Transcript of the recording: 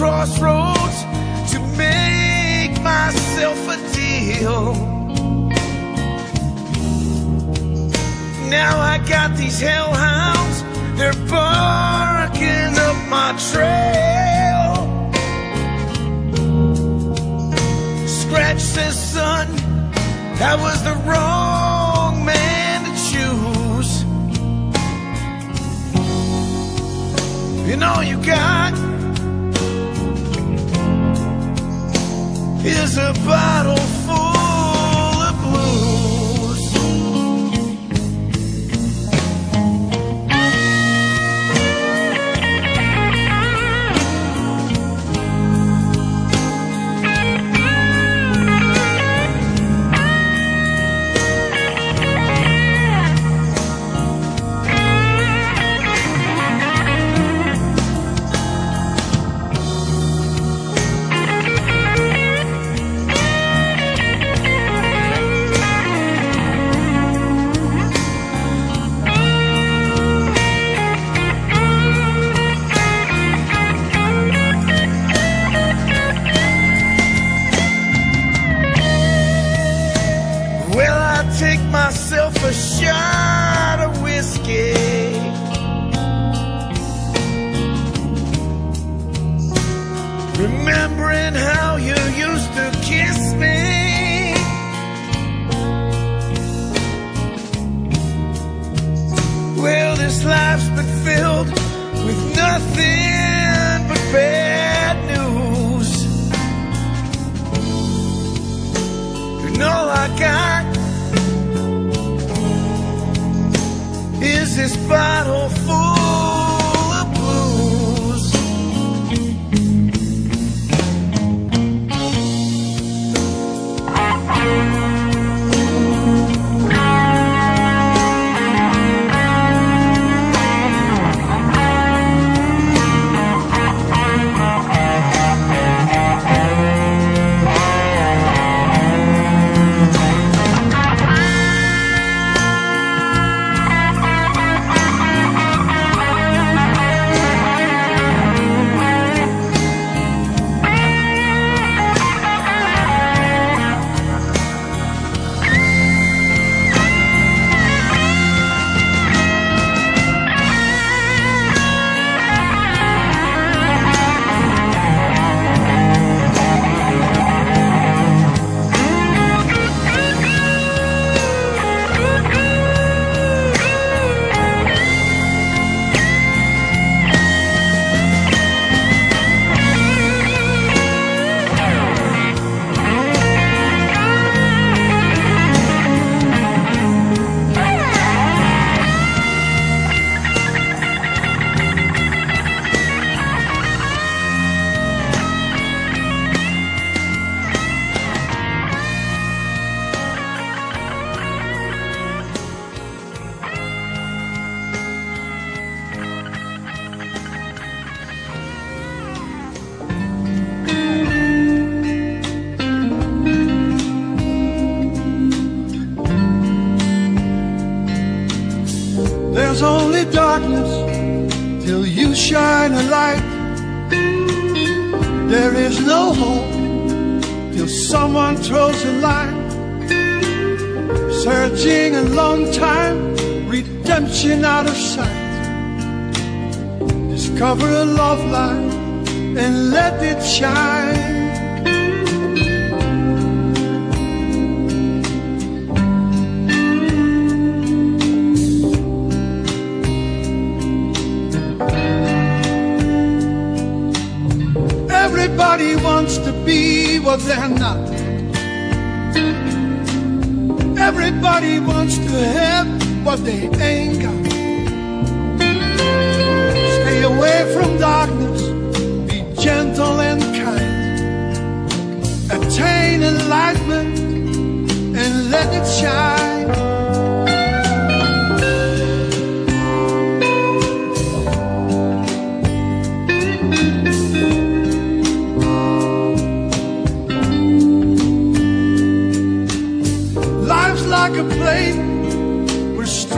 crossroads to make myself a deal. Now I got these hellhounds, they're barking up my trail. Scratch says, son, that was the wrong man to choose. And all you got is a a shot of whiskey. Remembering how you used to kiss me. Well, this life's been filled with nothing but bad this bottle There's only darkness till you shine a light. There is no hope till someone throws a light. Searching a long time, redemption out of sight. Discover a love light and let it shine. Wants to be what they're not. Everybody wants to have what they ain't got. Stay away from darkness, be gentle and kind. Attain enlightenment and let it shine. place.